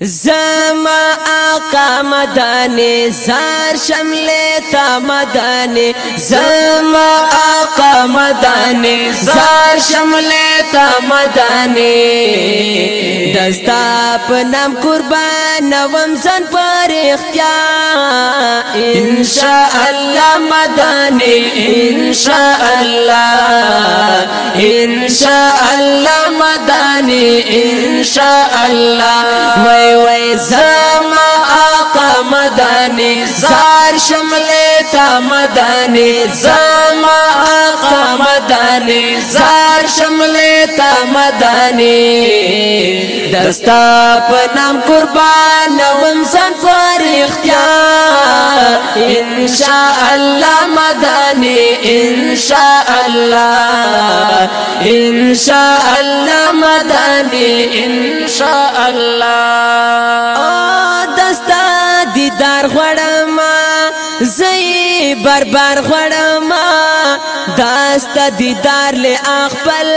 زما آقا مدانی زار شمل تا مدانی زما آقا مدانی زار شمل تا مدانی دستا پنام قربان وم زن پر اختیار انشاء الله مدانی انشاء الله انشاء الله مدانی انشاء الله وای وای زما مدانی زار شملې تا مدانی زما آقا مدانی زار شملې تا مدانی دستا په نام قربان وم سن فار اختیار ان شاء الله مدانی ان شاء الله ان شاء الله مدانی ان شاء الله بربر غړم زئی بربر غړم داست دیدار له خپل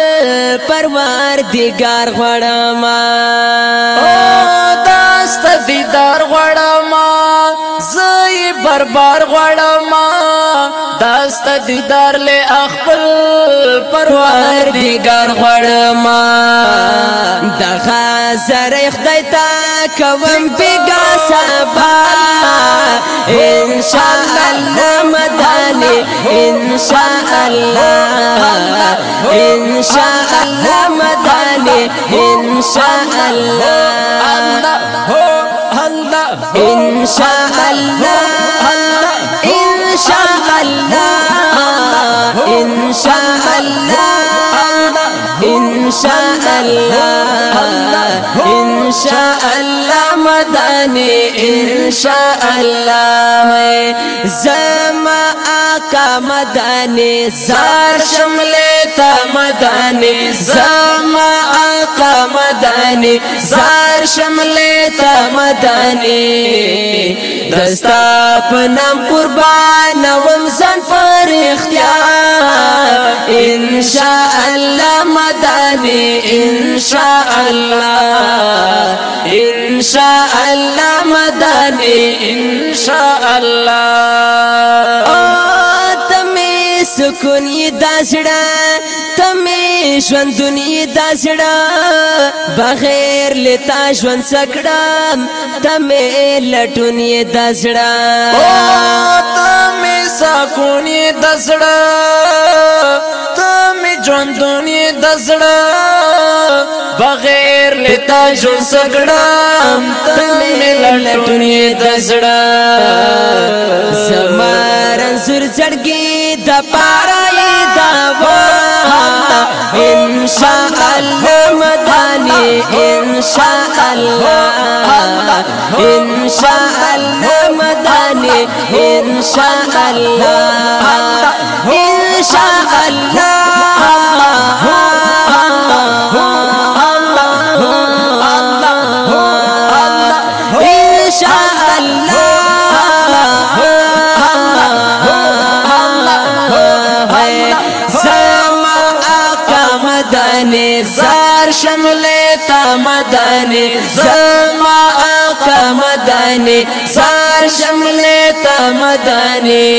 پروار دیګار غړم او داست دیدار غړم زئی بربر غړم داست دیدار له خپل پروار دیګار غړم دغه زره خدای تا کوم بیگا سبا ان شاء الله مدانی ان شاء الله ان شاء الله مدانی ان شاء الله ان شاء الله ان شاء الله ان شاء الله ان شاء الله شاء الله مدانی ان شاء الله زما آقا مدانی زار شمله تا مدانی زما آقا مدانی زار شملې ته مدانی دستا په نام قربان وم ځان فرښتیا ان شاء الله مدانی ان شاء الله ان شاء الله مدانی ان شاء الله سکون یې داسړه تمې ژوند دنیا داسړه بغیر لتا ژوند سکړه تمې لټون یې داسړه او تمې سکون یې داسړه تمې ژوند دنیا داسړه بغیر لتا ژوند سکړه تمې لټون یې داسړه زمارن سر چړګي د پاره دا ان شاء الله مدانی ان شاء الله ان شاء الله مدانی ان شاء الله مدانی زار شمل تا مدانی زما آقا مدانی زار شمل تا مدانی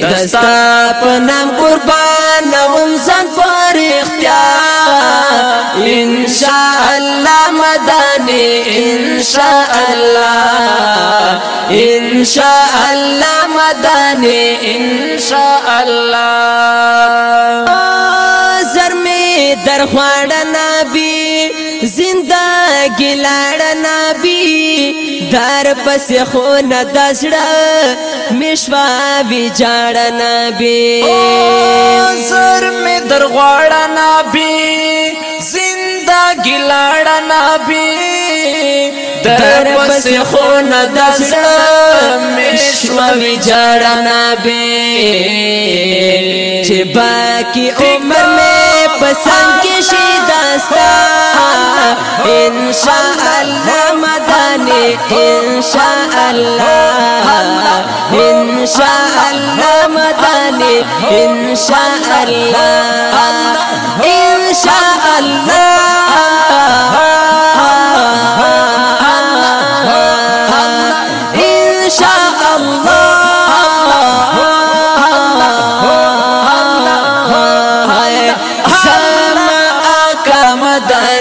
دستا پنم قربان نوم زن پر اختیار انشاء الله مدانی انشاء الله انشاء الله مدانی انشاء الله در خوړ نبی زندګی لړ نبی در پس خو نه دسړه مشوا وی جاړ نبی سر می در خوړ نبی زندګی لړ نبی در پس خو نه دسړه مشوا وی جاړ نبی چې باقی عمر می پسند کی شی داستا ان شاء الله مدانی ان شاء الله ان شاء الله مدانی ان شاء الله ان شاء الله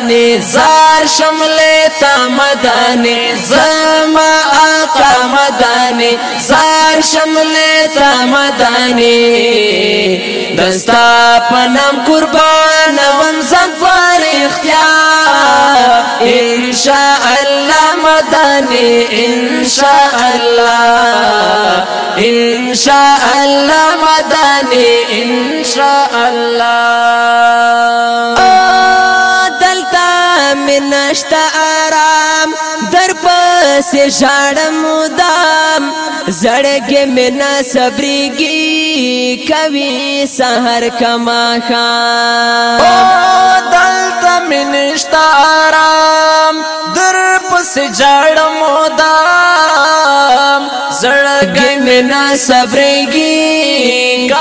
مدانی زار شملې تا مدانی زما آقا مدانی زار شملې تا مدانی دستا پنام قربان وم زغفر اختیار ان شاء الله مدانی ان شاء الله ان شاء الله مدانی ان شاء الله کې نشتا آرام در پسې ژړم مدام زړګې مې نه صبرېږي کوي سحر کما خان او دلته مې نشتا آرام در پسې ژړم مدام زړګې مې نه صبرېږي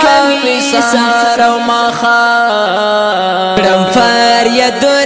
کوي سحر ما خان فریادونه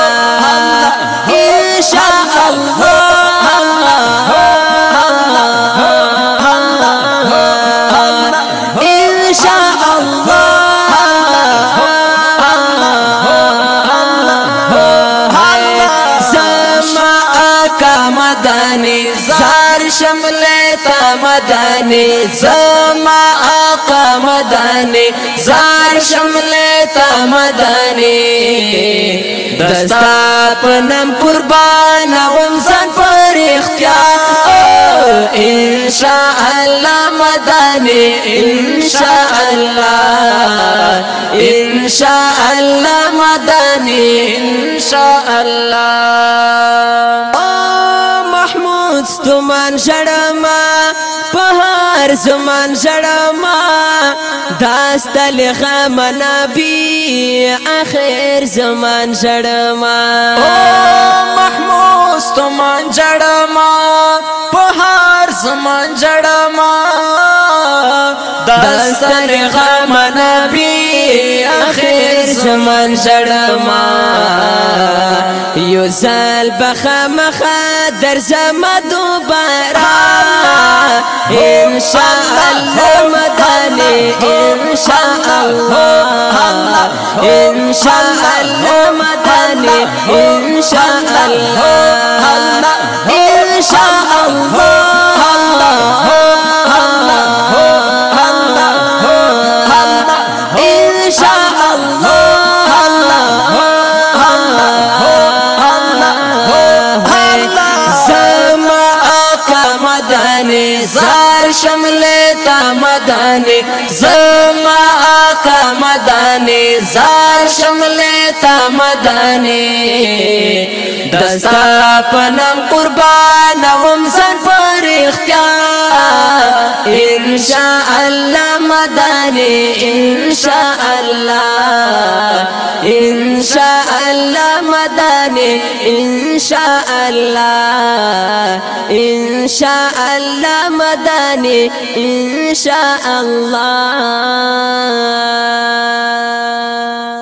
مدنی زار شملې تا مدنی زما آقا مدنی زار شملې تا مدنی دستا پنم قربان وم ځان پر اختیار ان شاء الله مدنی ان شاء الله ان شاء الله مدنی ان شاء الله ستومان جړما په هر زمان جړما داستل خمنا بي اخر زمان جړما او محمود ستومان جړما په هر زمان جړما داستل خمنا بي اخر زمان زړما یو زال بخمخ در زما دوباره ان شاء الله مدانی انشاء شاء الله ان الله مدانی انشاء شاء الله ان الله نے زار شم لیتا مدانے دستا پنم قربان اوم زنفر اختیار انشاء اللہ مدانے انشاء اللہ انشاء اللہ وداني ان شاء الله ان شاء الله مداني ان شاء الله